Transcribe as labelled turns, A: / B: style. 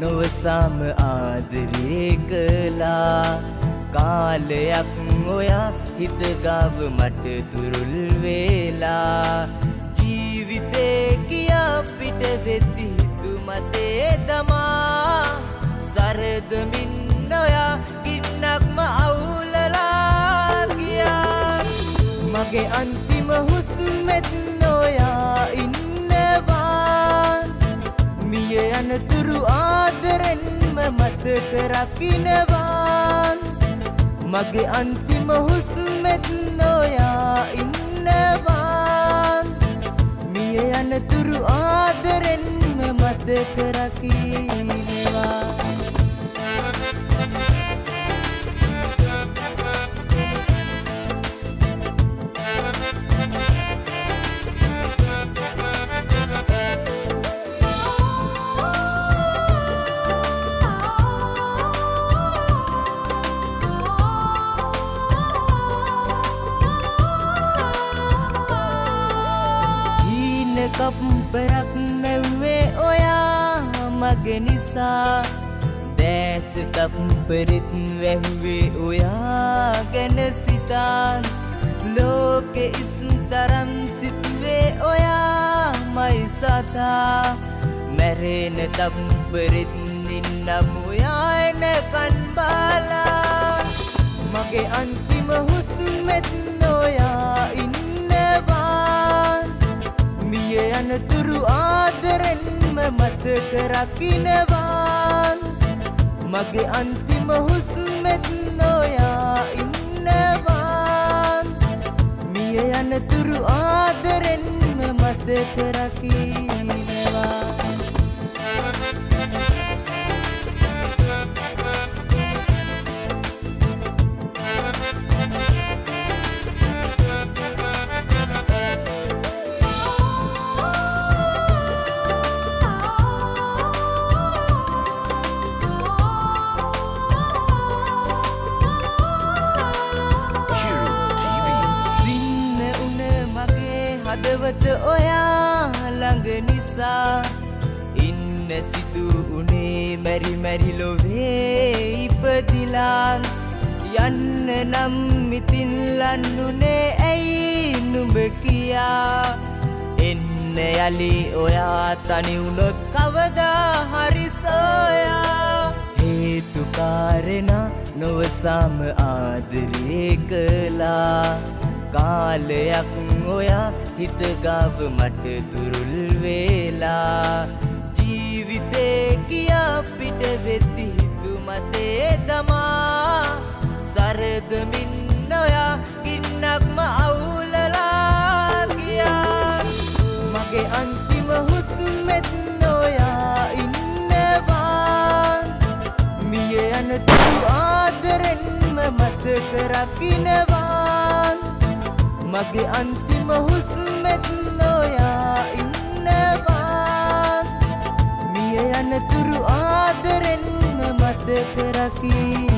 A: නොවසාම ආදරේ කළා. කාලයක් ඔයා හිතගාව මට තුරුල් වෙලා. ජීවිතේ කියා පිට වෙද්දි හිතු මතේ දමා. සරදමින් නොයා ගින්නක්ම අවුලලා ගියා. මගේ අන්තිම හුස්මෙත් ආදරෙන්ම මතක රකිනවා මගේ අන්තිම හුස්මෙත් නොයා ඉන්නවා මිය යනතුරු ආදරෙන්ම මතක රකිනවා කප්පරක් නැව්වේ ඔයා මගේ නිසා. දෑස තප්පරිත් වැැහුවේ ඔයා ගැන සිතාන් ලෝකෙ ඉස්තරම් සිතුවේ ඔයා මයි සතා. මැරෙන තප්පරිත් නින්නම් ඔයා එන මතක රකිනවා මගේ අන්තිම හුස්මෙත් නොයා ඉන්නවා මිය යනතුරු ආදරෙන්ම මතක හදවත ඔයා ළඟ නිසා ඉන්න සිදු උනේ මැරි මැරිලොවේ ඉපදිලාන් යන්න නම් මිතින් ලන්නුනේ ඇයි නුඹ කියා? එන්න යලි ඔයා තනිවුණොත් කවදා හරිසෝයා හේතුකාරෙන නොවසාම ආදරේ කලා කාලයක් ඔයා හිතගාව මට තුරුල් වෙලා. ජීවිතේ කියා පිට වෙද්දි හිතු මතේ දමා. සරදමින් නොයා ගින්නක්ම අවුලලා ගියා. මගේ අන්තිම හුස්මෙත් නොයා ඉන්නවා. මිය යනතුරු ආදරෙන්ම මතක රකිනවා මගේ අන්තිම හුස්මෙත් නොයා ඉන්නවා. මිය යනතුරු ආදරෙන්ම මතක රකිනවා